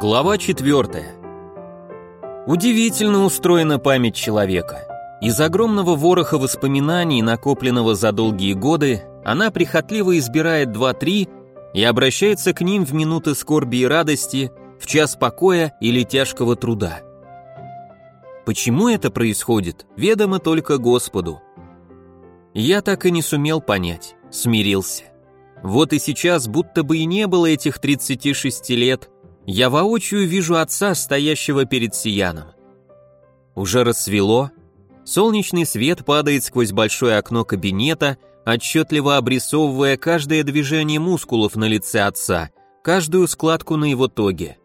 Глава 4. Удивительно устроена память человека. Из огромного вороха воспоминаний, накопленного за долгие годы, она прихотливо избирает 2-3 и обращается к ним в минуты скорби и радости, в час покоя или тяжкого труда. Почему это происходит, ведомо только Господу. Я так и не сумел понять, смирился. Вот и сейчас, будто бы и не было этих 36 лет, я воочию вижу отца, стоящего перед Сияном. Уже рассвело, солнечный свет падает сквозь большое окно кабинета, отчетливо обрисовывая каждое движение мускулов на лице отца, каждую складку на его тоге.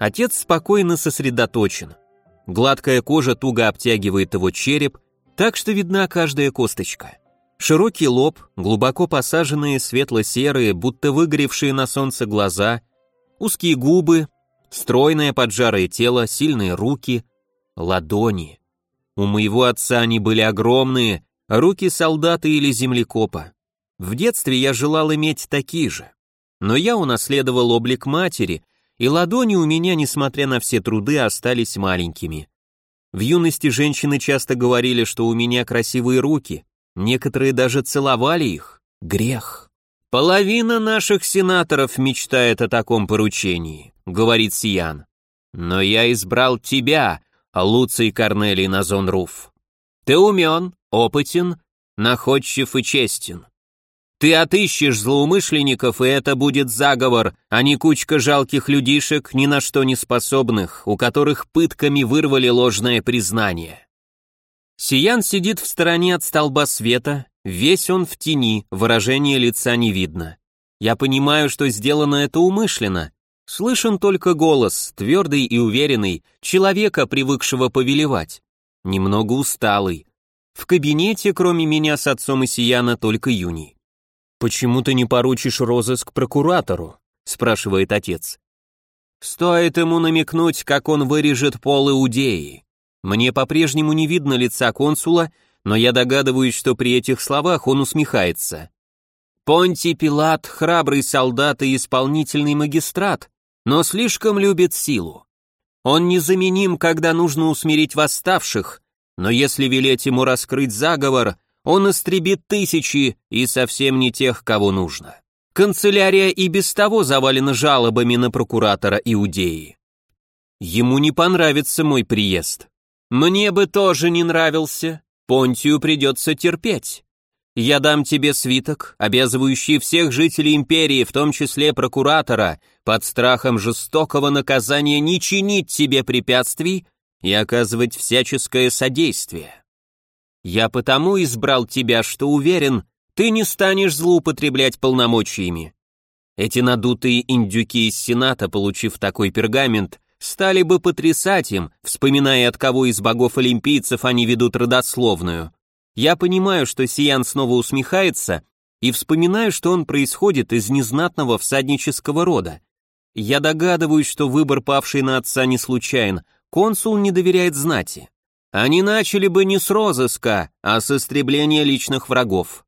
Отец спокойно сосредоточен. Гладкая кожа туго обтягивает его череп, так что видна каждая косточка. Широкий лоб, глубоко посаженные светло-серые, будто выгоревшие на солнце глаза, узкие губы, стройное поджарое тело, сильные руки, ладони. У моего отца они были огромные, руки солдата или землекопа. В детстве я желал иметь такие же. Но я унаследовал облик матери, и ладони у меня, несмотря на все труды, остались маленькими. В юности женщины часто говорили, что у меня красивые руки, некоторые даже целовали их. Грех. Половина наших сенаторов мечтает о таком поручении, говорит Сиян. Но я избрал тебя, Луций Корнелий Назонруф. Ты умен, опытен, находчив и честен. Ты отыщешь злоумышленников, и это будет заговор, а не кучка жалких людишек, ни на что не способных, у которых пытками вырвали ложное признание. Сиян сидит в стороне от столба света, весь он в тени, выражения лица не видно. Я понимаю, что сделано это умышленно. Слышен только голос, твердый и уверенный, человека, привыкшего повелевать. Немного усталый. В кабинете, кроме меня с отцом и Сияна, только Юни. «Почему ты не поручишь розыск прокуратору?» — спрашивает отец. «Стоит ему намекнуть, как он вырежет пол Иудеи. Мне по-прежнему не видно лица консула, но я догадываюсь, что при этих словах он усмехается. Понтий Пилат — храбрый солдат и исполнительный магистрат, но слишком любит силу. Он незаменим, когда нужно усмирить восставших, но если велеть ему раскрыть заговор, он истребит тысячи и совсем не тех, кого нужно. Канцелярия и без того завалена жалобами на прокуратора Иудеи. Ему не понравится мой приезд. Мне бы тоже не нравился. Понтию придется терпеть. Я дам тебе свиток, обязывающий всех жителей империи, в том числе прокуратора, под страхом жестокого наказания не чинить тебе препятствий и оказывать всяческое содействие. Я потому избрал тебя, что уверен, ты не станешь злоупотреблять полномочиями. Эти надутые индюки из Сената, получив такой пергамент, стали бы потрясать им, вспоминая, от кого из богов-олимпийцев они ведут родословную. Я понимаю, что Сиян снова усмехается, и вспоминаю, что он происходит из незнатного всаднического рода. Я догадываюсь, что выбор павший на отца не случайен, консул не доверяет знати. Они начали бы не с розыска, а с истребления личных врагов.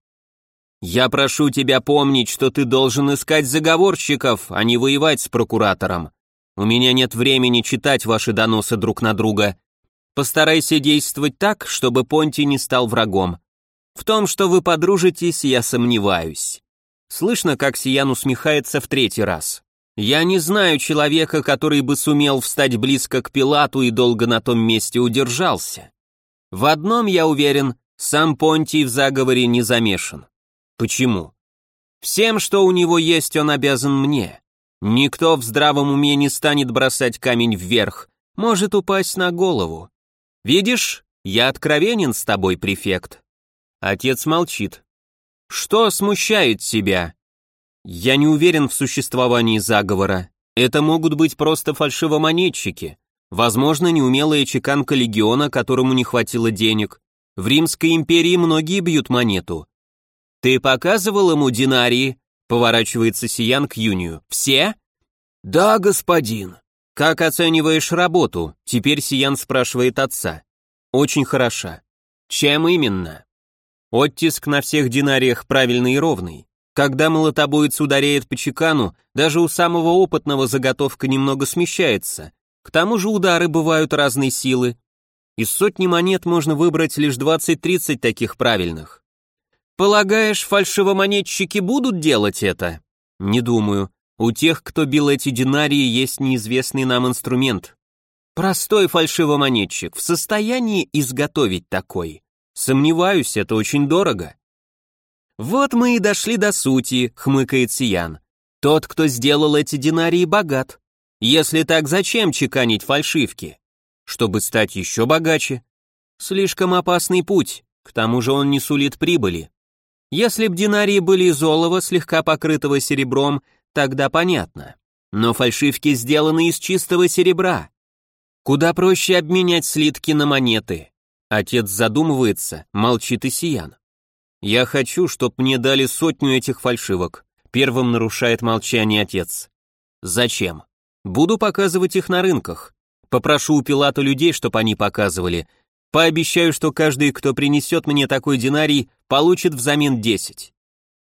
Я прошу тебя помнить, что ты должен искать заговорщиков, а не воевать с прокуратором. У меня нет времени читать ваши доносы друг на друга. Постарайся действовать так, чтобы Понти не стал врагом. В том, что вы подружитесь, я сомневаюсь. Слышно, как Сиян усмехается в третий раз. Я не знаю человека, который бы сумел встать близко к Пилату и долго на том месте удержался. В одном я уверен, сам Понтий в заговоре не замешан. Почему? Всем, что у него есть, он обязан мне. Никто в здравом уме не станет бросать камень вверх, может упасть на голову. Видишь, я откровенен с тобой, префект. Отец молчит. Что смущает тебя? Я не уверен в существовании заговора. Это могут быть просто фальшивомонетчики. Возможно, неумелая чеканка легиона, которому не хватило денег. В Римской империи многие бьют монету. Ты показывал ему динарии? Поворачивается Сиян к Юнию. Все? Да, господин. Как оцениваешь работу? Теперь Сиян спрашивает отца. Очень хороша. Чем именно? Оттиск на всех динариях правильный и ровный. Когда молотобоец ударяет по чекану, даже у самого опытного заготовка немного смещается. К тому же удары бывают разной силы. Из сотни монет можно выбрать лишь 20-30 таких правильных. Полагаешь, фальшивомонетчики будут делать это? Не думаю. У тех, кто бил эти динарии, есть неизвестный нам инструмент. Простой фальшивомонетчик в состоянии изготовить такой. Сомневаюсь, это очень дорого. Вот мы и дошли до сути, хмыкает Сиян. Тот, кто сделал эти динарии, богат. Если так, зачем чеканить фальшивки? Чтобы стать еще богаче? Слишком опасный путь, к тому же он не сулит прибыли. Если б динарии были из олова, слегка покрытого серебром, тогда понятно. Но фальшивки сделаны из чистого серебра. Куда проще обменять слитки на монеты. Отец задумывается, молчит и Сиян. Я хочу, чтоб мне дали сотню этих фальшивок. Первым нарушает молчание отец. Зачем? Буду показывать их на рынках. Попрошу у Пилата людей, чтоб они показывали. Пообещаю, что каждый, кто принесет мне такой динарий, получит взамен 10.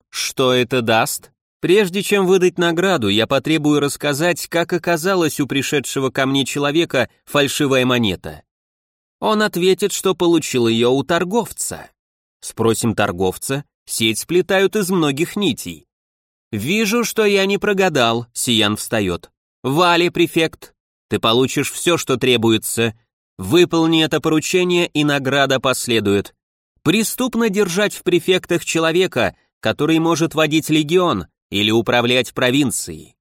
Что это даст? Прежде чем выдать награду, я потребую рассказать, как оказалась у пришедшего ко мне человека фальшивая монета. Он ответит, что получил ее у торговца. Спросим торговца, сеть сплетают из многих нитей. Вижу, что я не прогадал, Сиян встает. Вали, префект, ты получишь все, что требуется. Выполни это поручение, и награда последует. Преступно держать в префектах человека, который может водить легион или управлять провинцией.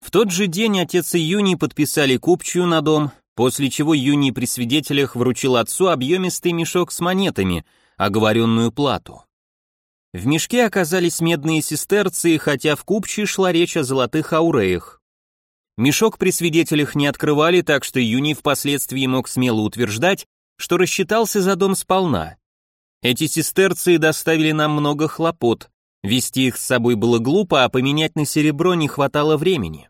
В тот же день отец и Юни подписали купчую на дом, после чего Юни при свидетелях вручил отцу объемистый мешок с монетами, оговоренную плату. В мешке оказались медные сестерцы, хотя в купче шла речь о золотых ауреях. Мешок при свидетелях не открывали, так что Юни впоследствии мог смело утверждать, что рассчитался за дом сполна. Эти сестерцы доставили нам много хлопот, вести их с собой было глупо, а поменять на серебро не хватало времени.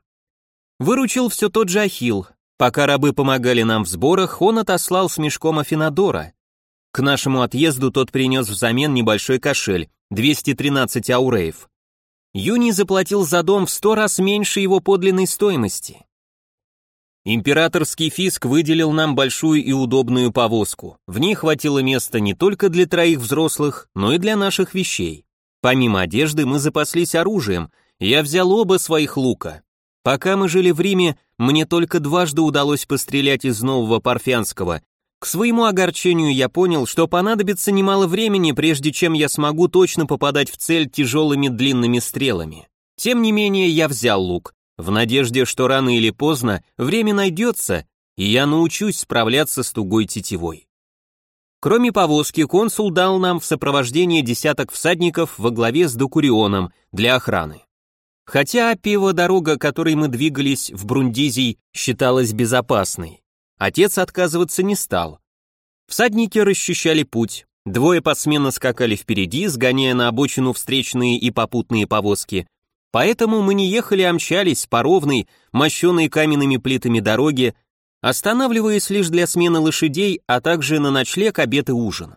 Выручил все тот же Ахил. Пока рабы помогали нам в сборах, он отослал с мешком Афинадора. К нашему отъезду тот принес взамен небольшой кошель, 213 ауреев. Юний заплатил за дом в сто раз меньше его подлинной стоимости. Императорский фиск выделил нам большую и удобную повозку. В ней хватило места не только для троих взрослых, но и для наших вещей. Помимо одежды мы запаслись оружием, я взял оба своих лука. Пока мы жили в Риме, мне только дважды удалось пострелять из нового парфянского. К своему огорчению я понял, что понадобится немало времени, прежде чем я смогу точно попадать в цель тяжелыми длинными стрелами. Тем не менее, я взял лук, в надежде, что рано или поздно время найдется, и я научусь справляться с тугой тетивой. Кроме повозки, консул дал нам в сопровождении десяток всадников во главе с Докурионом для охраны. Хотя пиво дорога, которой мы двигались в Брундизий, считалась безопасной, отец отказываться не стал. Всадники расчищали путь, двое посменно скакали впереди, сгоняя на обочину встречные и попутные повозки, Поэтому мы не ехали, а мчались по ровной, мощенной каменными плитами дороге, останавливаясь лишь для смены лошадей, а также на ночлег, обед и ужин.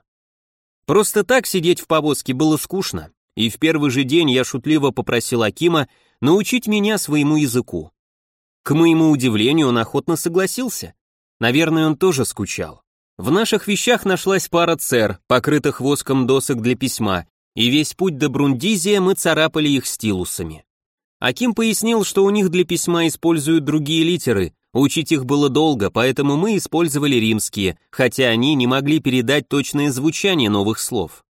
Просто так сидеть в повозке было скучно, и в первый же день я шутливо попросил Акима научить меня своему языку. К моему удивлению, он охотно согласился. Наверное, он тоже скучал. В наших вещах нашлась пара цер, покрытых воском досок для письма, и весь путь до Брундизия мы царапали их стилусами. Аким пояснил, что у них для письма используют другие литеры, учить их было долго, поэтому мы использовали римские, хотя они не могли передать точное звучание новых слов.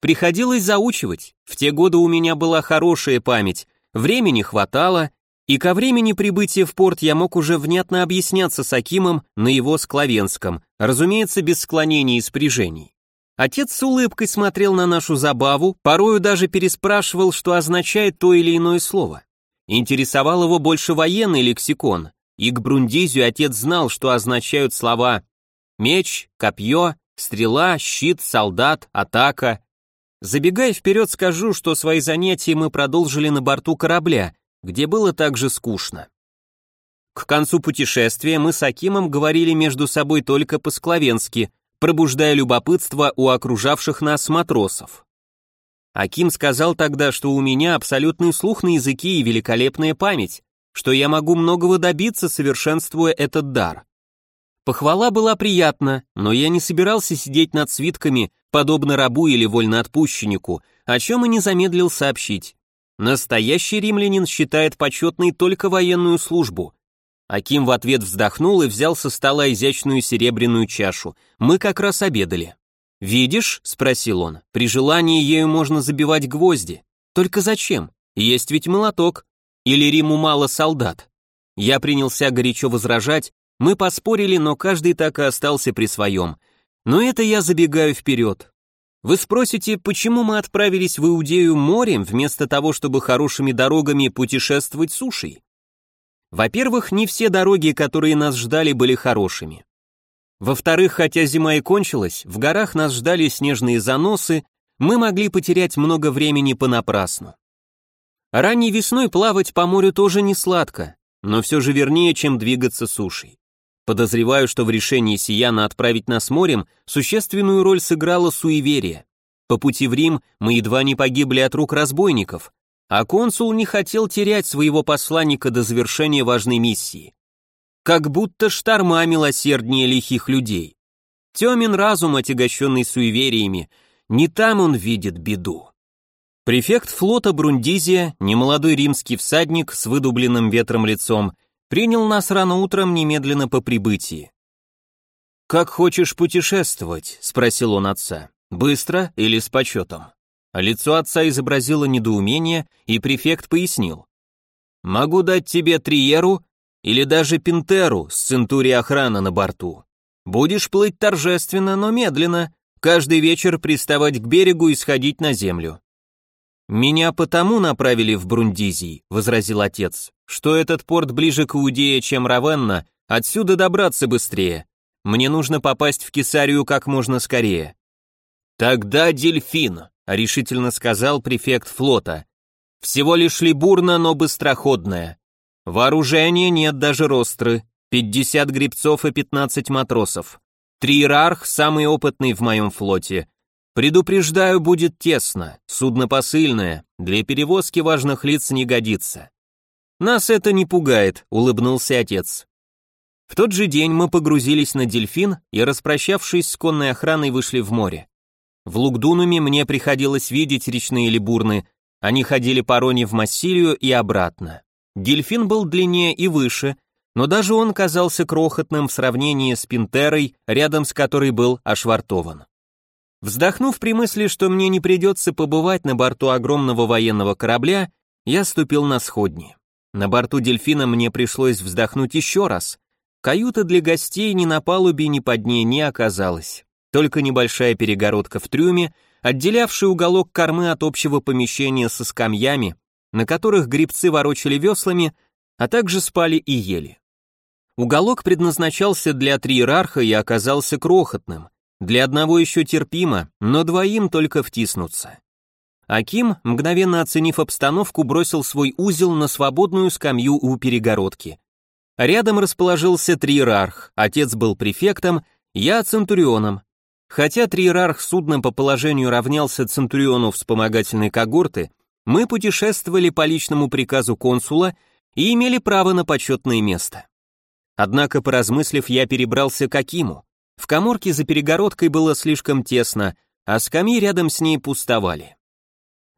Приходилось заучивать, в те годы у меня была хорошая память, времени хватало, и ко времени прибытия в порт я мог уже внятно объясняться с Акимом на его склавенском, разумеется, без склонений и спряжений. Отец с улыбкой смотрел на нашу забаву, порою даже переспрашивал, что означает то или иное слово. Интересовал его больше военный лексикон, и к Брундизию отец знал, что означают слова «меч», «копье», «стрела», «щит», «солдат», «атака». Забегая вперед, скажу, что свои занятия мы продолжили на борту корабля, где было также скучно. К концу путешествия мы с Акимом говорили между собой только по-склавенски, пробуждая любопытство у окружавших нас матросов. Аким сказал тогда, что у меня абсолютный слух на языки и великолепная память, что я могу многого добиться, совершенствуя этот дар. Похвала была приятна, но я не собирался сидеть над свитками, подобно рабу или вольноотпущеннику, о чем и не замедлил сообщить. Настоящий римлянин считает почетной только военную службу. Аким в ответ вздохнул и взял со стола изящную серебряную чашу. Мы как раз обедали. «Видишь?» — спросил он. «При желании ею можно забивать гвозди. Только зачем? Есть ведь молоток. Или Риму мало солдат?» Я принялся горячо возражать, мы поспорили, но каждый так и остался при своем. Но это я забегаю вперед. Вы спросите, почему мы отправились в Иудею морем, вместо того, чтобы хорошими дорогами путешествовать сушей? Во-первых, не все дороги, которые нас ждали, были хорошими. Во-вторых, хотя зима и кончилась, в горах нас ждали снежные заносы, мы могли потерять много времени понапрасну. Ранней весной плавать по морю тоже не сладко, но все же вернее, чем двигаться сушей. Подозреваю, что в решении Сияна отправить нас морем существенную роль сыграло суеверие. По пути в Рим мы едва не погибли от рук разбойников, а консул не хотел терять своего посланника до завершения важной миссии как будто шторма милосерднее лихих людей. Темен разум, отягощенный суевериями, не там он видит беду. Префект флота Брундизия, немолодой римский всадник с выдубленным ветром лицом, принял нас рано утром немедленно по прибытии. «Как хочешь путешествовать?» — спросил он отца. «Быстро или с почетом?» Лицо отца изобразило недоумение, и префект пояснил. «Могу дать тебе триеру или даже Пинтеру с центурией охраны на борту. Будешь плыть торжественно, но медленно, каждый вечер приставать к берегу и сходить на землю. «Меня потому направили в Брундизий», — возразил отец, «что этот порт ближе к Иудее, чем Равенна, отсюда добраться быстрее. Мне нужно попасть в Кесарию как можно скорее». «Тогда дельфин», — решительно сказал префект флота. «Всего лишь либурна, но быстроходная. Вооружения нет даже ростры, 50 грибцов и 15 матросов. Триерарх самый опытный в моем флоте. Предупреждаю, будет тесно, судно посыльное, для перевозки важных лиц не годится. Нас это не пугает, улыбнулся отец. В тот же день мы погрузились на дельфин и, распрощавшись с конной охраной, вышли в море. В Лугдунуме мне приходилось видеть речные либурны, они ходили по Роне в Массилию и обратно. Дельфин был длиннее и выше, но даже он казался крохотным в сравнении с Пинтерой, рядом с которой был ошвартован. Вздохнув при мысли, что мне не придется побывать на борту огромного военного корабля, я ступил на сходни. На борту дельфина мне пришлось вздохнуть еще раз. Каюта для гостей ни на палубе, ни под ней не оказалась. Только небольшая перегородка в трюме, отделявшая уголок кормы от общего помещения со скамьями, на которых грибцы ворочали веслами, а также спали и ели. Уголок предназначался для триерарха и оказался крохотным, для одного еще терпимо, но двоим только втиснуться. Аким, мгновенно оценив обстановку, бросил свой узел на свободную скамью у перегородки. Рядом расположился триерарх, отец был префектом, я центурионом. Хотя триерарх судном по положению равнялся центуриону вспомогательной когорты, мы путешествовали по личному приказу консула и имели право на почетное место. Однако, поразмыслив, я перебрался к Акиму. В коморке за перегородкой было слишком тесно, а скамьи рядом с ней пустовали.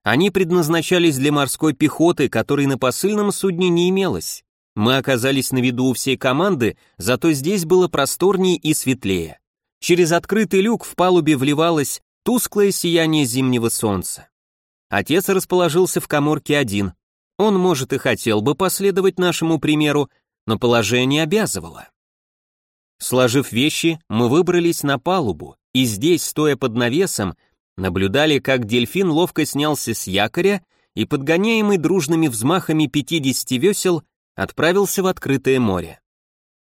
Они предназначались для морской пехоты, которой на посыльном судне не имелось. Мы оказались на виду у всей команды, зато здесь было просторнее и светлее. Через открытый люк в палубе вливалось тусклое сияние зимнего солнца. Отец расположился в коморке один. Он, может, и хотел бы последовать нашему примеру, но положение обязывало. Сложив вещи, мы выбрались на палубу, и здесь, стоя под навесом, наблюдали, как дельфин ловко снялся с якоря и, подгоняемый дружными взмахами 50 весел, отправился в открытое море.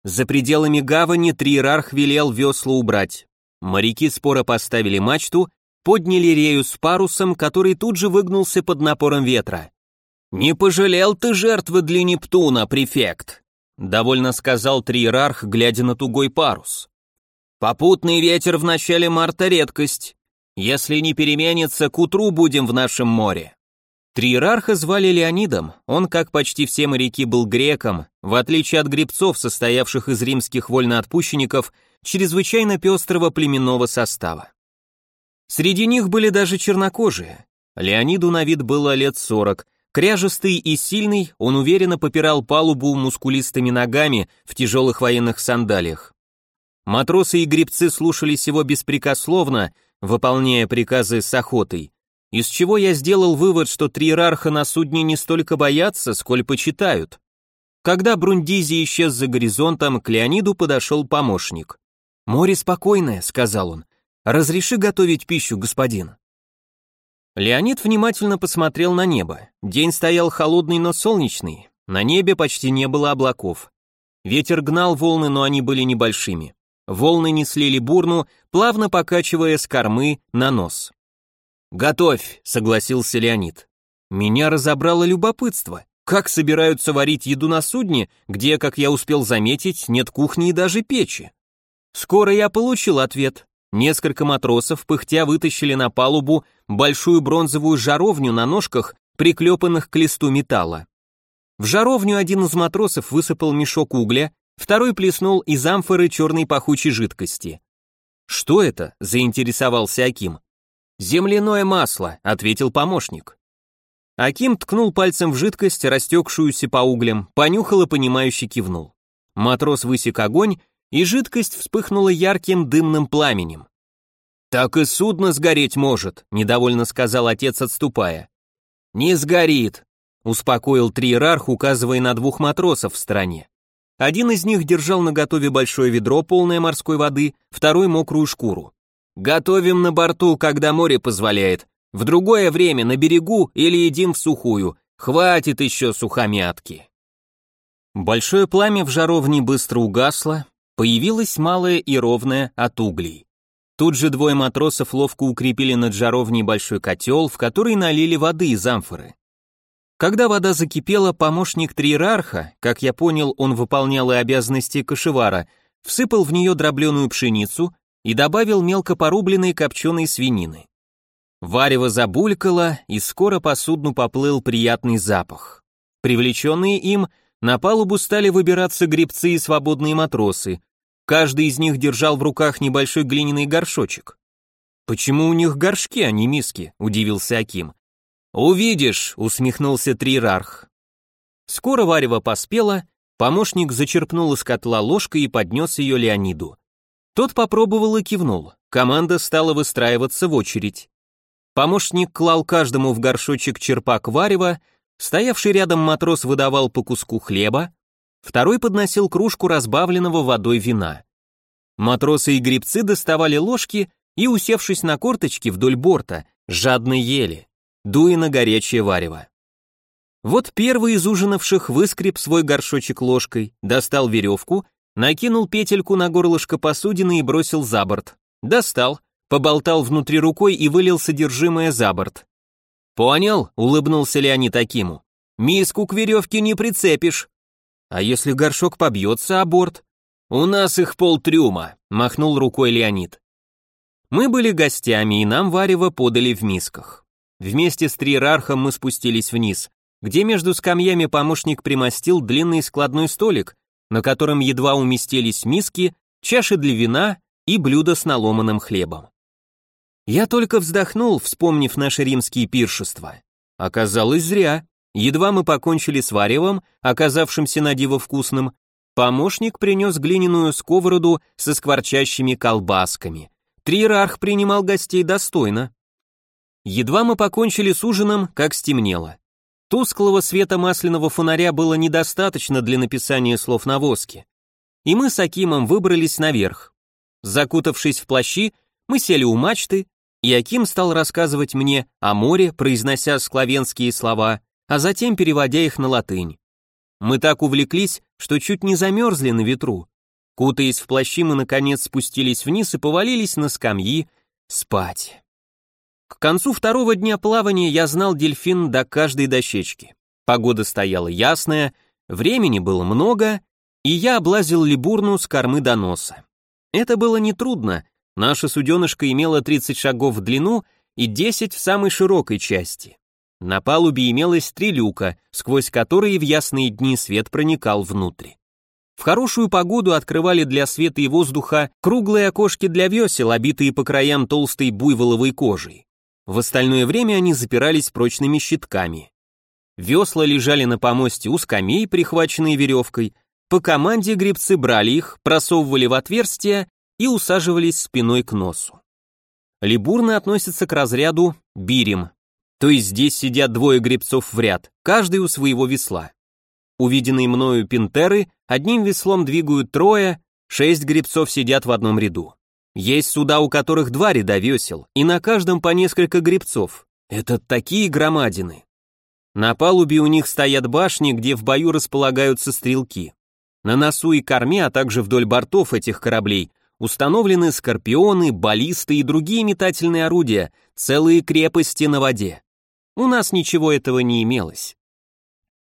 За пределами гавани Триерарх велел весла убрать. Моряки споро поставили мачту подняли рею с парусом, который тут же выгнулся под напором ветра. «Не пожалел ты жертвы для Нептуна, префект», — довольно сказал триерарх, глядя на тугой парус. «Попутный ветер в начале марта редкость. Если не переменится, к утру будем в нашем море. Триерарха звали Леонидом, он, как почти все моряки, был греком, в отличие от гребцов, состоявших из римских вольноотпущенников, чрезвычайно пестрого племенного состава. Среди них были даже чернокожие. Леониду на вид было лет сорок, кряжестый и сильный, он уверенно попирал палубу мускулистыми ногами в тяжелых военных сандалиях. Матросы и гребцы слушались его беспрекословно, выполняя приказы с охотой, из чего я сделал вывод, что триерарха на судне не столько боятся, сколь почитают. Когда Брундизи исчез за горизонтом, к Леониду подошел помощник. «Море спокойное», — сказал он. «Разреши готовить пищу, господин». Леонид внимательно посмотрел на небо. День стоял холодный, но солнечный. На небе почти не было облаков. Ветер гнал волны, но они были небольшими. Волны несли либурну, плавно покачивая с кормы на нос. «Готовь», — согласился Леонид. Меня разобрало любопытство. Как собираются варить еду на судне, где, как я успел заметить, нет кухни и даже печи? Скоро я получил ответ. Несколько матросов пыхтя вытащили на палубу большую бронзовую жаровню на ножках, приклепанных к листу металла. В жаровню один из матросов высыпал мешок угля, второй плеснул из амфоры черной пахучей жидкости. «Что это?» – заинтересовался Аким. «Земляное масло», — ответил помощник. Аким ткнул пальцем в жидкость, растекшуюся по углям, понюхал и понимающе кивнул. Матрос высек огонь, и жидкость вспыхнула ярким дымным пламенем. «Так и судно сгореть может», — недовольно сказал отец, отступая. «Не сгорит», — успокоил триерарх, указывая на двух матросов в стороне. Один из них держал наготове большое ведро, полное морской воды, второй — мокрую шкуру. Готовим на борту, когда море позволяет. В другое время на берегу или едим в сухую. Хватит еще сухомятки. Большое пламя в жаровне быстро угасло, появилось малое и ровное от углей. Тут же двое матросов ловко укрепили над жаровней большой котел, в который налили воды из амфоры. Когда вода закипела, помощник триерарха, как я понял, он выполнял и обязанности кошевара, всыпал в нее дробленую пшеницу, и добавил мелко порубленной копченой свинины. Варево забулькало, и скоро по судну поплыл приятный запах. Привлеченные им, на палубу стали выбираться гребцы и свободные матросы. Каждый из них держал в руках небольшой глиняный горшочек. «Почему у них горшки, а не миски?» – удивился Аким. «Увидишь», – усмехнулся Трирарх. Скоро варево поспело, помощник зачерпнул из котла ложкой и поднес ее Леониду. Тот попробовал и кивнул. Команда стала выстраиваться в очередь. Помощник клал каждому в горшочек черпак варева, стоявший рядом матрос выдавал по куску хлеба, второй подносил кружку разбавленного водой вина. Матросы и грибцы доставали ложки и, усевшись на корточки вдоль борта, жадно ели, дуя на горячее варево. Вот первый из ужинавших выскреб свой горшочек ложкой, достал веревку накинул петельку на горлышко посудины и бросил за борт. Достал, поболтал внутри рукой и вылил содержимое за борт. «Понял?» — улыбнулся Леонид Акиму. «Миску к веревке не прицепишь». «А если горшок побьется о борт?» «У нас их полтрюма», — махнул рукой Леонид. Мы были гостями, и нам варево подали в мисках. Вместе с триерархом мы спустились вниз, где между скамьями помощник примостил длинный складной столик, на котором едва уместились миски, чаши для вина и блюдо с наломанным хлебом. Я только вздохнул, вспомнив наши римские пиршества. Оказалось зря. Едва мы покончили с варевом, оказавшимся на диво вкусным, помощник принес глиняную сковороду со скворчащими колбасками. Триерарх принимал гостей достойно. Едва мы покончили с ужином, как стемнело. Тусклого света масляного фонаря было недостаточно для написания слов на воске. И мы с Акимом выбрались наверх. Закутавшись в плащи, мы сели у мачты, и Аким стал рассказывать мне о море, произнося склавенские слова, а затем переводя их на латынь. Мы так увлеклись, что чуть не замерзли на ветру. Кутаясь в плащи, мы наконец спустились вниз и повалились на скамьи спать. К концу второго дня плавания я знал дельфин до каждой дощечки. Погода стояла ясная, времени было много, и я облазил либурну с кормы до носа. Это было нетрудно, Наша суденышка имела 30 шагов в длину и 10 в самой широкой части. На палубе имелось три люка, сквозь которые в ясные дни свет проникал внутрь. В хорошую погоду открывали для света и воздуха круглые окошки для весел, обитые по краям толстой буйволовой кожей. В остальное время они запирались прочными щитками. Весла лежали на помосте у скамей, прихваченные веревкой. По команде гребцы брали их, просовывали в отверстия и усаживались спиной к носу. Либурны относятся к разряду бирем, то есть здесь сидят двое гребцов в ряд, каждый у своего весла. Увиденные мною пинтеры одним веслом двигают трое, шесть гребцов сидят в одном ряду. Есть суда, у которых два ряда весел, и на каждом по несколько гребцов. Это такие громадины. На палубе у них стоят башни, где в бою располагаются стрелки. На носу и корме, а также вдоль бортов этих кораблей установлены скорпионы, баллисты и другие метательные орудия, целые крепости на воде. У нас ничего этого не имелось.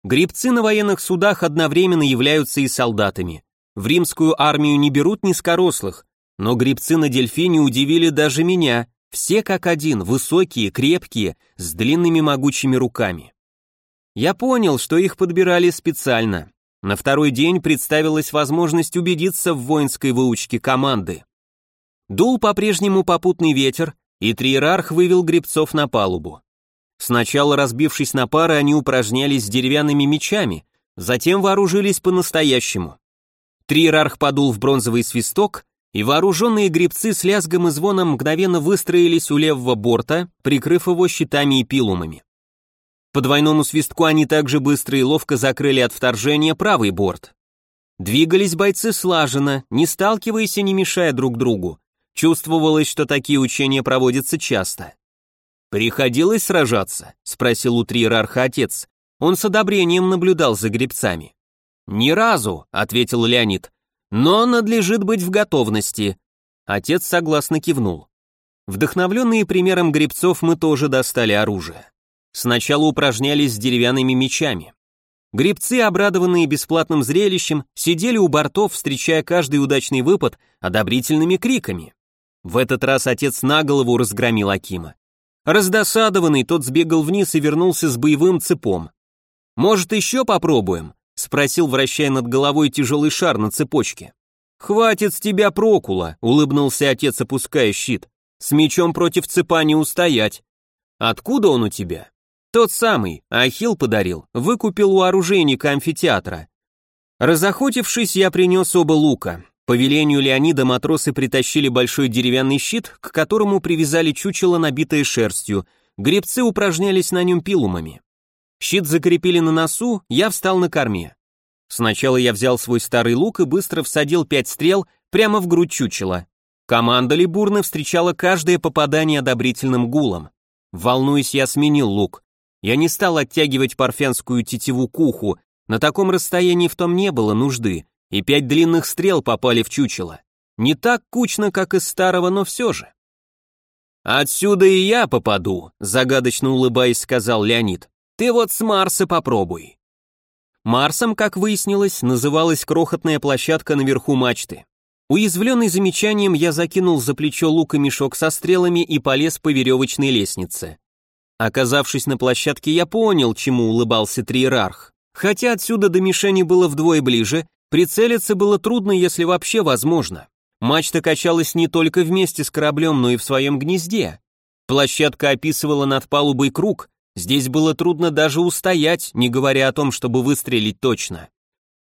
Грибцы на военных судах одновременно являются и солдатами. В римскую армию не берут низкорослых, но грибцы на дельфине удивили даже меня, все как один, высокие, крепкие, с длинными могучими руками. Я понял, что их подбирали специально. На второй день представилась возможность убедиться в воинской выучке команды. Дул по-прежнему попутный ветер, и триерарх вывел грибцов на палубу. Сначала разбившись на пары, они упражнялись с деревянными мечами, затем вооружились по-настоящему. Триерарх подул в бронзовый свисток, и вооруженные гребцы с лязгом и звоном мгновенно выстроились у левого борта, прикрыв его щитами и пилумами. По двойному свистку они также быстро и ловко закрыли от вторжения правый борт. Двигались бойцы слаженно, не сталкиваясь и не мешая друг другу. Чувствовалось, что такие учения проводятся часто. «Приходилось сражаться?» — спросил у триерарха отец. Он с одобрением наблюдал за гребцами. «Ни разу», — ответил Леонид. «Но надлежит быть в готовности». Отец согласно кивнул. Вдохновленные примером гребцов мы тоже достали оружие. Сначала упражнялись с деревянными мечами. Гребцы, обрадованные бесплатным зрелищем, сидели у бортов, встречая каждый удачный выпад одобрительными криками. В этот раз отец на голову разгромил Акима. Раздосадованный, тот сбегал вниз и вернулся с боевым цепом. «Может, еще попробуем?» — спросил, вращая над головой тяжелый шар на цепочке. «Хватит с тебя прокула», — улыбнулся отец, опуская щит. «С мечом против цепа не устоять». «Откуда он у тебя?» «Тот самый, Ахилл подарил, выкупил у оружейника амфитеатра». Разохотившись, я принес оба лука. По велению Леонида матросы притащили большой деревянный щит, к которому привязали чучело, набитое шерстью. Гребцы упражнялись на нем пилумами. Щит закрепили на носу, я встал на корме. Сначала я взял свой старый лук и быстро всадил пять стрел прямо в грудь чучела. Команда Либурна встречала каждое попадание одобрительным гулом. Волнуясь, я сменил лук. Я не стал оттягивать парфянскую тетиву к уху, на таком расстоянии в том не было нужды, и пять длинных стрел попали в чучело. Не так кучно, как из старого, но все же. «Отсюда и я попаду», — загадочно улыбаясь, сказал Леонид. «Ты вот с Марса попробуй». Марсом, как выяснилось, называлась крохотная площадка наверху мачты. Уязвленный замечанием, я закинул за плечо лук и мешок со стрелами и полез по веревочной лестнице. Оказавшись на площадке, я понял, чему улыбался триерарх. Хотя отсюда до мишени было вдвое ближе, Прицелиться было трудно, если вообще возможно. Мачта качалась не только вместе с кораблем, но и в своем гнезде. Площадка описывала над палубой круг, здесь было трудно даже устоять, не говоря о том, чтобы выстрелить точно.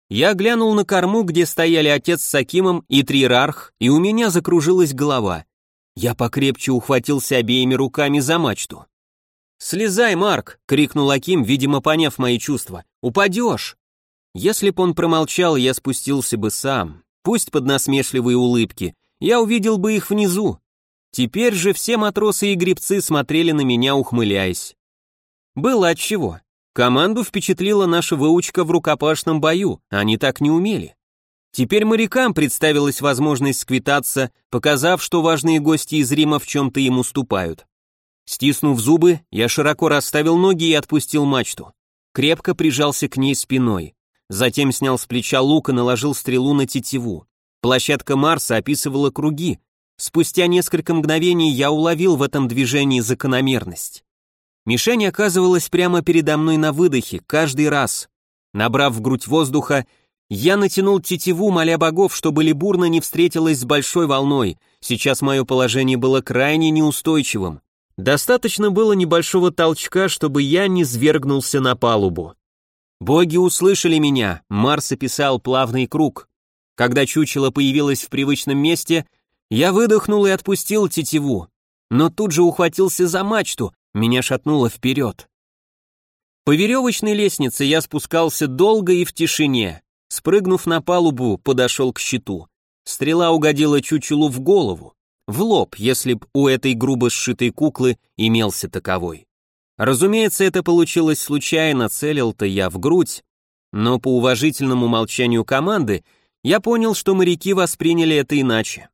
Я глянул на корму, где стояли отец с Акимом и Трирарх, и у меня закружилась голова. Я покрепче ухватился обеими руками за мачту. «Слезай, Марк!» — крикнул Аким, видимо, поняв мои чувства. «Упадешь!» Если б он промолчал, я спустился бы сам, пусть под насмешливые улыбки, я увидел бы их внизу. Теперь же все матросы и гребцы смотрели на меня, ухмыляясь. Было отчего. Команду впечатлила наша выучка в рукопашном бою, они так не умели. Теперь морякам представилась возможность сквитаться, показав, что важные гости из Рима в чем-то им уступают. Стиснув зубы, я широко расставил ноги и отпустил мачту. Крепко прижался к ней спиной. Затем снял с плеча лук и наложил стрелу на тетиву. Площадка Марса описывала круги. Спустя несколько мгновений я уловил в этом движении закономерность. Мишень оказывалась прямо передо мной на выдохе, каждый раз. Набрав в грудь воздуха, я натянул тетиву, моля богов, чтобы Либурна не встретилась с большой волной. Сейчас мое положение было крайне неустойчивым. Достаточно было небольшого толчка, чтобы я не свергнулся на палубу. Боги услышали меня, Марс описал плавный круг. Когда чучело появилось в привычном месте, я выдохнул и отпустил тетиву, но тут же ухватился за мачту, меня шатнуло вперед. По веревочной лестнице я спускался долго и в тишине. Спрыгнув на палубу, подошел к щиту. Стрела угодила чучелу в голову, в лоб, если б у этой грубо сшитой куклы имелся таковой. Разумеется, это получилось случайно, целил-то я в грудь, но по уважительному молчанию команды я понял, что моряки восприняли это иначе.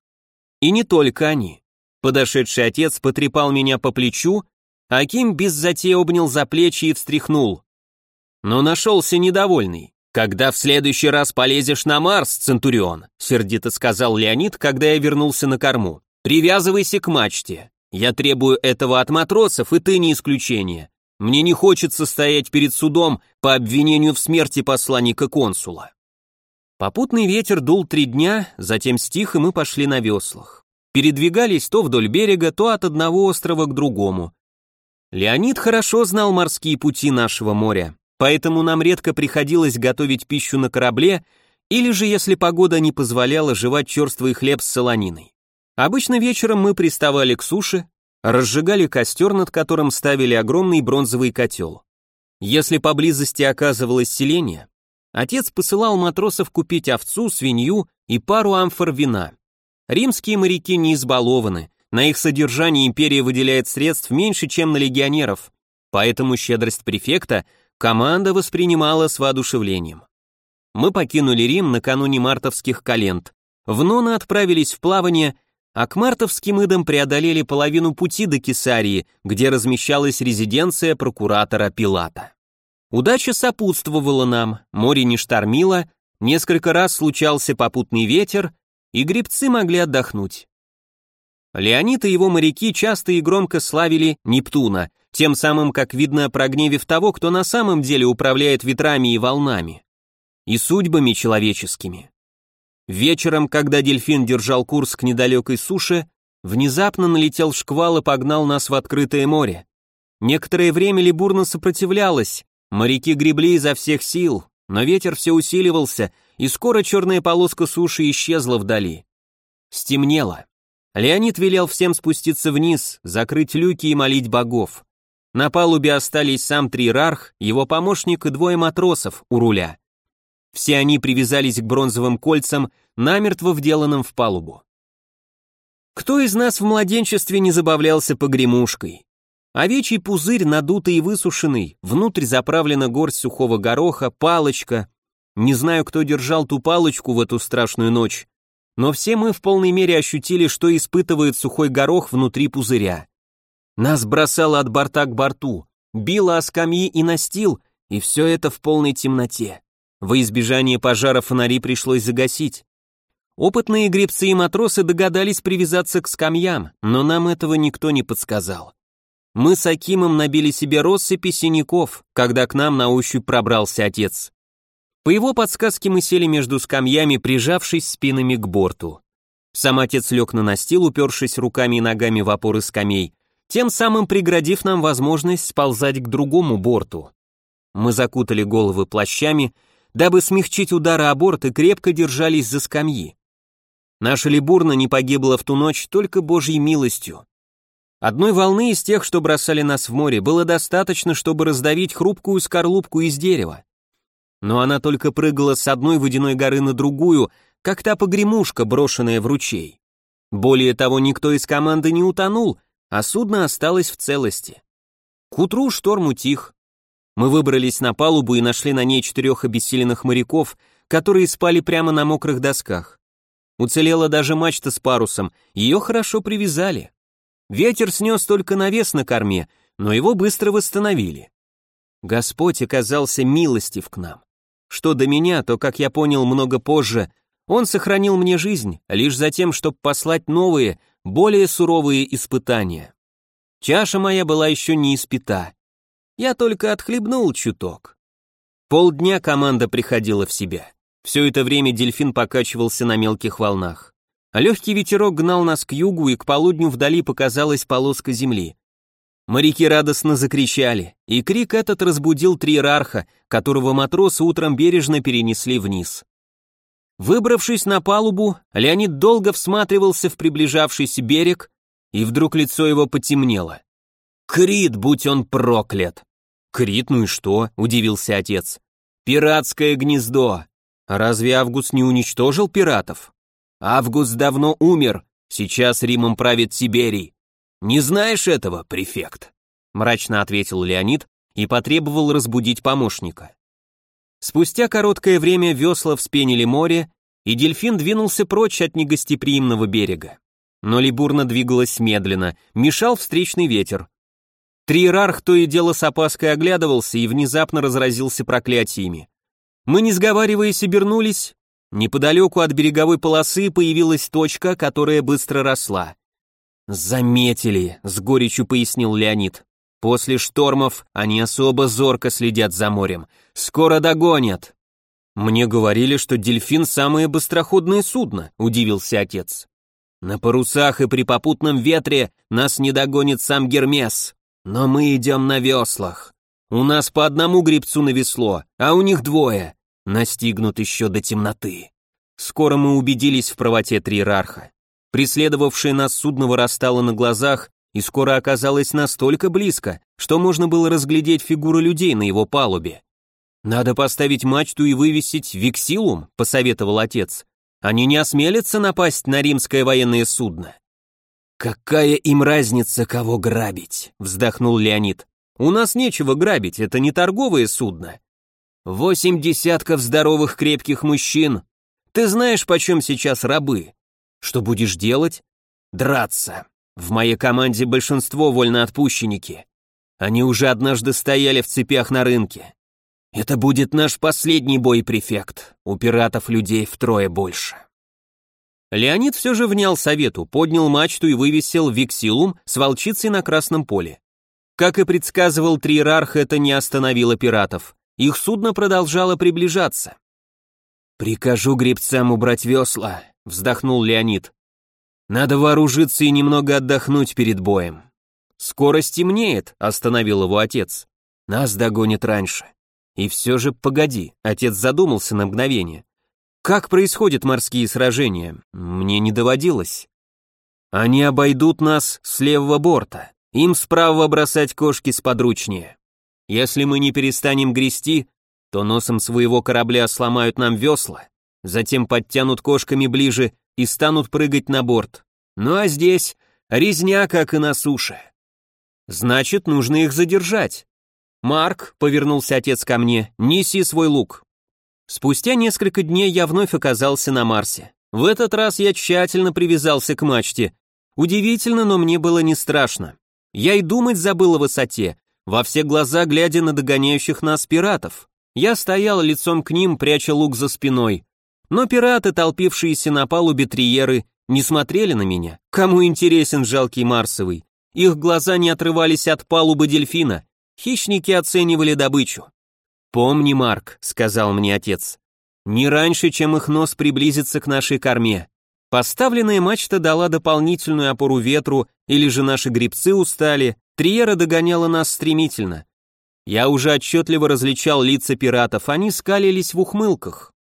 И не только они. Подошедший отец потрепал меня по плечу, а Ким без затеи обнял за плечи и встряхнул. Но нашелся недовольный. «Когда в следующий раз полезешь на Марс, Центурион», сердито сказал Леонид, когда я вернулся на корму, «привязывайся к мачте. Я требую этого от матросов, и ты не исключение. Мне не хочется стоять перед судом по обвинению в смерти посланника консула». Попутный ветер дул три дня, затем стих, и мы пошли на веслах. Передвигались то вдоль берега, то от одного острова к другому. Леонид хорошо знал морские пути нашего моря, поэтому нам редко приходилось готовить пищу на корабле, или же, если погода не позволяла, жевать черствый хлеб с солониной. Обычно вечером мы приставали к суше, разжигали костер, над которым ставили огромный бронзовый котел. Если поблизости оказывалось селение, Отец посылал матросов купить овцу, свинью и пару амфор вина. Римские моряки не избалованы, на их содержание империя выделяет средств меньше, чем на легионеров, поэтому щедрость префекта команда воспринимала с воодушевлением. Мы покинули Рим накануне мартовских календ, в Нона отправились в плавание, а к мартовским идам преодолели половину пути до Кесарии, где размещалась резиденция прокуратора Пилата. Удача сопутствовала нам, море не штормило, несколько раз случался попутный ветер, и гребцы могли отдохнуть. Леонид и его моряки часто и громко славили Нептуна, тем самым, как видно, прогневив того, кто на самом деле управляет ветрами и волнами. И судьбами человеческими. Вечером, когда дельфин держал курс к недалекой суше, внезапно налетел шквал и погнал нас в открытое море. Некоторое время Либурна сопротивлялась, Моряки гребли изо всех сил, но ветер все усиливался, и скоро черная полоска суши исчезла вдали. Стемнело. Леонид велел всем спуститься вниз, закрыть люки и молить богов. На палубе остались сам Трирарх, его помощник и двое матросов у руля. Все они привязались к бронзовым кольцам, намертво вделанным в палубу. Кто из нас в младенчестве не забавлялся погремушкой? Овечий пузырь, надутый и высушенный, внутрь заправлена горсть сухого гороха, палочка. Не знаю, кто держал ту палочку в эту страшную ночь, но все мы в полной мере ощутили, что испытывает сухой горох внутри пузыря. Нас бросало от борта к борту, било о скамьи и настил, и все это в полной темноте. Во избежание пожара фонари пришлось загасить. Опытные гребцы и матросы догадались привязаться к скамьям, но нам этого никто не подсказал. Мы с Акимом набили себе россыпи синяков, когда к нам на ощупь пробрался отец. По его подсказке мы сели между скамьями, прижавшись спинами к борту. Сам отец лег на настил, упершись руками и ногами в опоры скамей, тем самым преградив нам возможность сползать к другому борту. Мы закутали головы плащами, дабы смягчить удары о борт и крепко держались за скамьи. Наша Либурна не погибла в ту ночь только Божьей милостью. Одной волны из тех, что бросали нас в море, было достаточно, чтобы раздавить хрупкую скорлупку из дерева. Но она только прыгала с одной водяной горы на другую, как та погремушка, брошенная в ручей. Более того, никто из команды не утонул, а судно осталось в целости. К утру шторм утих. Мы выбрались на палубу и нашли на ней четырех обессиленных моряков, которые спали прямо на мокрых досках. Уцелела даже мачта с парусом, ее хорошо привязали. Ветер снес только навес на корме, но его быстро восстановили. Господь оказался милостив к нам. Что до меня, то, как я понял много позже, он сохранил мне жизнь, лишь за тем, чтобы послать новые, более суровые испытания. Чаша моя была еще не испита. Я только отхлебнул чуток. Полдня команда приходила в себя. Все это время дельфин покачивался на мелких волнах. Легкий ветерок гнал нас к югу, и к полудню вдали показалась полоска земли. Моряки радостно закричали, и крик этот разбудил триерарха, которого матросы утром бережно перенесли вниз. Выбравшись на палубу, Леонид долго всматривался в приближавшийся берег, и вдруг лицо его потемнело. «Крит, будь он проклят!» «Крит, ну и что?» — удивился отец. «Пиратское гнездо! Разве Август не уничтожил пиратов?» «Август давно умер, сейчас Римом правит Сибирий. «Не знаешь этого, префект?» мрачно ответил Леонид и потребовал разбудить помощника. Спустя короткое время весла вспенили море, и дельфин двинулся прочь от негостеприимного берега. Но Либурна двигалась медленно, мешал встречный ветер. Триерарх то и дело с опаской оглядывался и внезапно разразился проклятиями. Мы, не сговариваясь, обернулись. Неподалеку от береговой полосы появилась точка, которая быстро росла. «Заметили», — с горечью пояснил Леонид. «После штормов они особо зорко следят за морем. Скоро догонят». «Мне говорили, что дельфин — самое быстроходное судно», — удивился отец. «На парусах и при попутном ветре нас не догонит сам Гермес, но мы идем на веслах. У нас по одному гребцу на весло, а у них двое. Настигнут еще до темноты». Скоро мы убедились в правоте Триерарха. Преследовавшее нас судно вырастало на глазах и скоро оказалось настолько близко, что можно было разглядеть фигуры людей на его палубе. «Надо поставить мачту и вывесить вексилум», — посоветовал отец. «Они не осмелятся напасть на римское военное судно». «Какая им разница, кого грабить?» — вздохнул Леонид. «У нас нечего грабить, это не торговое судно. Восемь десятков здоровых крепких мужчин. Ты знаешь, почем сейчас рабы? Что будешь делать? Драться. В моей команде большинство вольноотпущенники. Они уже однажды стояли в цепях на рынке. Это будет наш последний бой, префект. У пиратов людей втрое больше. Леонид все же внял совету, поднял мачту и вывесил Виксилум с волчицей на красном поле. Как и предсказывал Триерарх, это не остановило пиратов. Их судно продолжало приближаться. «Прикажу гребцам убрать весла», вздохнул Леонид. Надо вооружиться и немного отдохнуть перед боем. Скоро стемнеет, остановил его отец. Нас догонит раньше. И все же, погоди, отец задумался на мгновение. Как происходят морские сражения? Мне не доводилось. Они обойдут нас с левого борта. Им справа бросать кошки сподручнее. Если мы не перестанем грести, то носом своего корабля сломают нам весла, затем подтянут кошками ближе и станут прыгать на борт. Ну а здесь резня, как и на суше. Значит, нужно их задержать. Марк, повернулся отец ко мне, неси свой лук. Спустя несколько дней я вновь оказался на Марсе. В этот раз я тщательно привязался к мачте. Удивительно, но мне было не страшно. Я и думать забыл о высоте, во все глаза глядя на догоняющих нас пиратов. Я стоял лицом к ним, пряча лук за спиной. Но пираты, толпившиеся на палубе Триеры, не смотрели на меня. Кому интересен жалкий Марсовый? Их глаза не отрывались от палубы дельфина. Хищники оценивали добычу. «Помни, Марк», — сказал мне отец, — «не раньше, чем их нос приблизится к нашей корме. Поставленная мачта дала дополнительную опору ветру, или же наши грибцы устали, Триера догоняла нас стремительно. Я уже отчетливо различал лица пиратов, они скалились в ухмылках.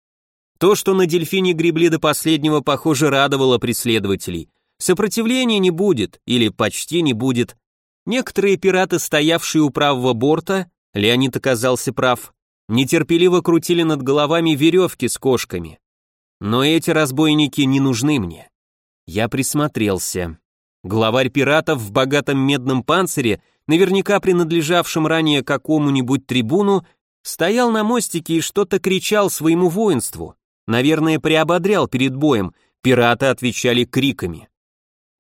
То, что на дельфине гребли до последнего, похоже, радовало преследователей. Сопротивления не будет, или почти не будет. Некоторые пираты, стоявшие у правого борта, Леонид оказался прав, нетерпеливо крутили над головами веревки с кошками. Но эти разбойники не нужны мне. Я присмотрелся. Главарь пиратов в богатом медном панцире, наверняка принадлежавшем ранее какому-нибудь трибуну, стоял на мостике и что-то кричал своему воинству. Наверное, приободрял перед боем, пираты отвечали криками.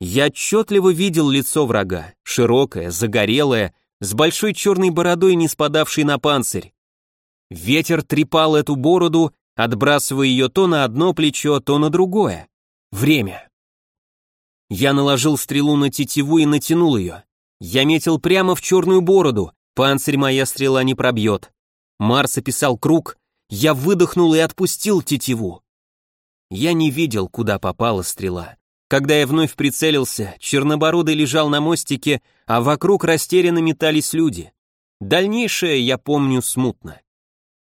Я отчетливо видел лицо врага, широкое, загорелое, с большой черной бородой, не спадавшей на панцирь. Ветер трепал эту бороду, отбрасывая ее то на одно плечо, то на другое. Время. Я наложил стрелу на тетиву и натянул ее. Я метил прямо в черную бороду, панцирь моя стрела не пробьет. Марс описал круг, я выдохнул и отпустил тетиву. Я не видел, куда попала стрела. Когда я вновь прицелился, Чернобородый лежал на мостике, а вокруг растерянно метались люди. Дальнейшее я помню смутно.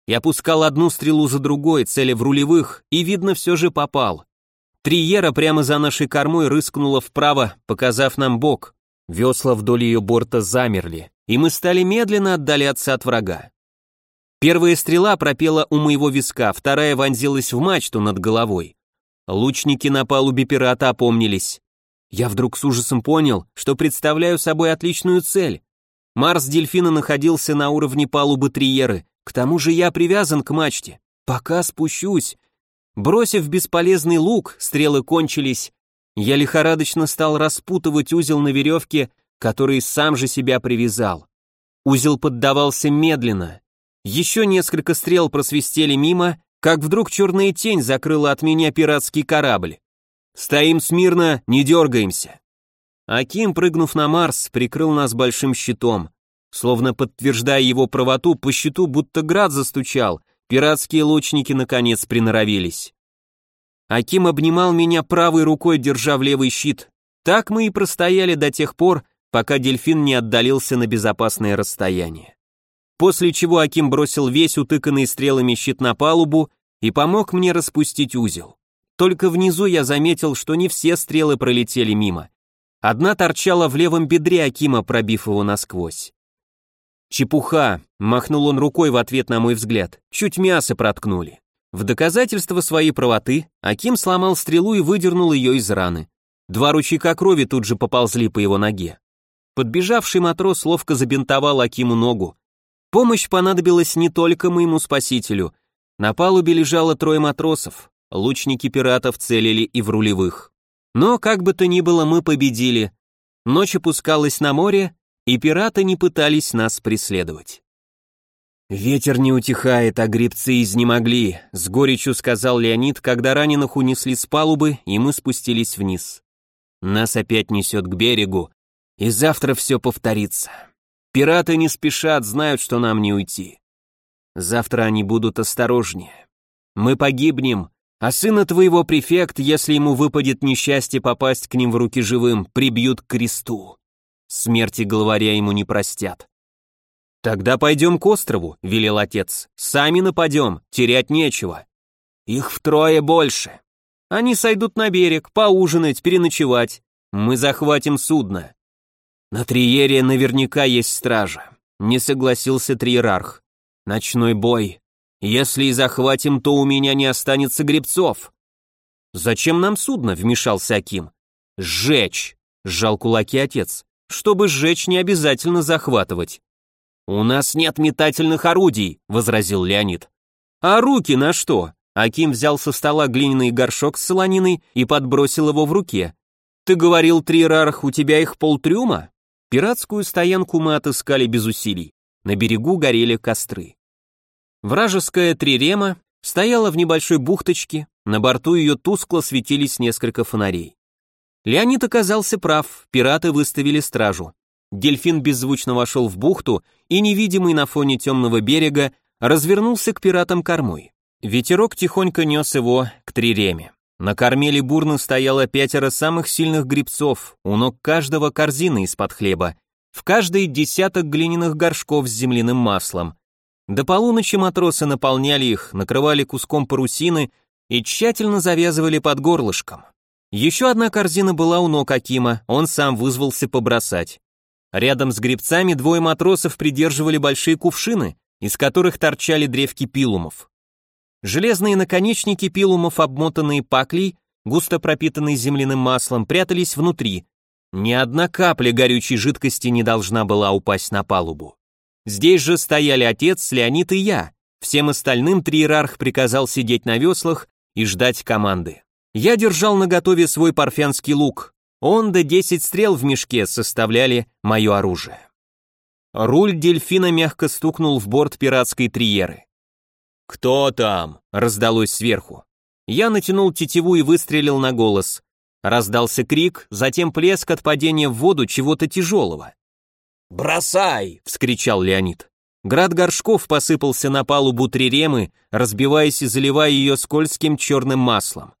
Я пускал одну стрелу за другой, цели в рулевых, и, видно, все же попал. Триера прямо за нашей кормой рыскнула вправо, показав нам бок. Весла вдоль ее борта замерли, и мы стали медленно отдаляться от врага. Первая стрела пропела у моего виска, вторая вонзилась в мачту над головой. Лучники на палубе пирата опомнились. Я вдруг с ужасом понял, что представляю собой отличную цель. Марс дельфина находился на уровне палубы Триеры, к тому же я привязан к мачте. Пока спущусь. Бросив бесполезный лук, стрелы кончились. Я лихорадочно стал распутывать узел на веревке, который сам же себя привязал. Узел поддавался медленно. Еще несколько стрел просвистели мимо, как вдруг черная тень закрыла от меня пиратский корабль. «Стоим смирно, не дергаемся». Аким, прыгнув на Марс, прикрыл нас большим щитом. Словно подтверждая его правоту, по щиту будто град застучал, пиратские лучники наконец приноровились. Аким обнимал меня правой рукой, держа в левый щит. Так мы и простояли до тех пор, пока дельфин не отдалился на безопасное расстояние. После чего Аким бросил весь утыканный стрелами щит на палубу и помог мне распустить узел. Только внизу я заметил, что не все стрелы пролетели мимо. Одна торчала в левом бедре Акима, пробив его насквозь. «Чепуха!» — махнул он рукой в ответ на мой взгляд. «Чуть мясо проткнули». В доказательство своей правоты Аким сломал стрелу и выдернул ее из раны. Два ручейка крови тут же поползли по его ноге. Подбежавший матрос ловко забинтовал Акиму ногу. Помощь понадобилась не только моему спасителю. На палубе лежало трое матросов. Лучники пиратов целили и в рулевых. Но, как бы то ни было, мы победили. Ночь опускалась на море, и пираты не пытались нас преследовать. «Ветер не утихает, а гребцы изнемогли», — с горечью сказал Леонид, когда раненых унесли с палубы, и мы спустились вниз. «Нас опять несет к берегу, и завтра все повторится. Пираты не спешат, знают, что нам не уйти. Завтра они будут осторожнее. Мы погибнем, а сына твоего префект, если ему выпадет несчастье попасть к ним в руки живым, прибьют к кресту. Смерти главаря ему не простят. «Тогда пойдем к острову», — велел отец. «Сами нападем, терять нечего». «Их втрое больше. Они сойдут на берег, поужинать, переночевать. Мы захватим судно». «На Триере наверняка есть стража», — не согласился Триерарх. «Ночной бой. Если и захватим, то у меня не останется гребцов». «Зачем нам судно?» — вмешался Аким. «Сжечь!» — сжал кулаки отец. Чтобы сжечь, не обязательно захватывать. У нас нет метательных орудий, возразил Леонид. А руки на что? Аким взял со стола глиняный горшок с солониной и подбросил его в руке. Ты говорил, Трирарх, у тебя их полтрюма? Пиратскую стоянку мы отыскали без усилий. На берегу горели костры. Вражеская трирема стояла в небольшой бухточке, на борту ее тускло светились несколько фонарей. Леонид оказался прав, пираты выставили стражу. Дельфин беззвучно вошел в бухту и, невидимый на фоне темного берега, развернулся к пиратам кормой. Ветерок тихонько нес его к триреме. На кормеле бурно стояло пятеро самых сильных грибцов, у ног каждого корзина из-под хлеба, в каждой десяток глиняных горшков с земляным маслом. До полуночи матросы наполняли их, накрывали куском парусины и тщательно завязывали под горлышком. Еще одна корзина была у ног Акима, он сам вызвался побросать. Рядом с гребцами двое матросов придерживали большие кувшины, из которых торчали древки пилумов. Железные наконечники пилумов, обмотанные паклей, густо пропитанные земляным маслом, прятались внутри. Ни одна капля горючей жидкости не должна была упасть на палубу. Здесь же стояли отец, Леонид и я. Всем остальным триерарх приказал сидеть на веслах и ждать команды. Я держал наготове свой парфянский лук. Он да десять стрел в мешке составляли мое оружие. Руль дельфина мягко стукнул в борт пиратской триеры. «Кто там?» — раздалось сверху. Я натянул тетиву и выстрелил на голос. Раздался крик, затем плеск от падения в воду чего-то тяжелого. «Бросай!» — вскричал Леонид. Град горшков посыпался на палубу триремы, разбиваясь и заливая ее скользким черным маслом.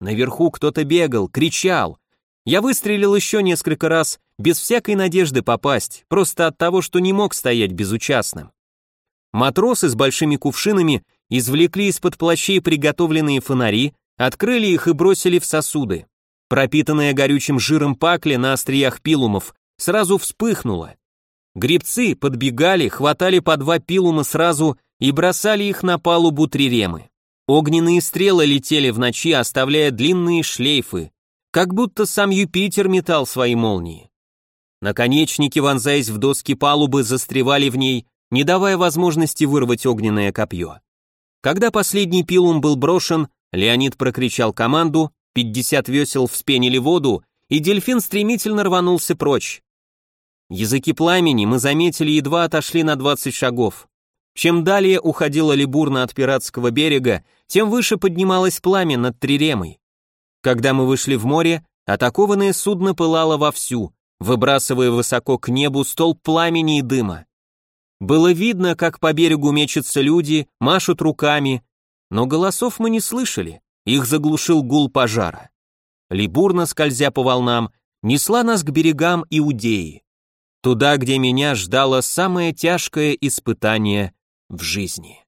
Наверху кто-то бегал, кричал. Я выстрелил еще несколько раз, без всякой надежды попасть, просто от того, что не мог стоять безучастным. Матросы с большими кувшинами извлекли из-под плащей приготовленные фонари, открыли их и бросили в сосуды. Пропитанная горючим жиром пакля на остриях пилумов сразу вспыхнула. Гребцы подбегали, хватали по два пилума сразу и бросали их на палубу триремы. Огненные стрелы летели в ночи, оставляя длинные шлейфы, как будто сам Юпитер метал свои молнии. Наконечники, вонзаясь в доски палубы, застревали в ней, не давая возможности вырвать огненное копье. Когда последний пилум был брошен, Леонид прокричал команду, 50 весел вспенили воду, и дельфин стремительно рванулся прочь. Языки пламени мы заметили едва отошли на 20 шагов. Чем далее уходила Либурна от пиратского берега, тем выше поднималось пламя над Триремой. Когда мы вышли в море, атакованное судно пылало вовсю, выбрасывая высоко к небу столб пламени и дыма. Было видно, как по берегу мечутся люди, машут руками, но голосов мы не слышали, их заглушил гул пожара. Либурна, скользя по волнам, несла нас к берегам Иудеи, туда, где меня ждало самое тяжкое испытание в жизни.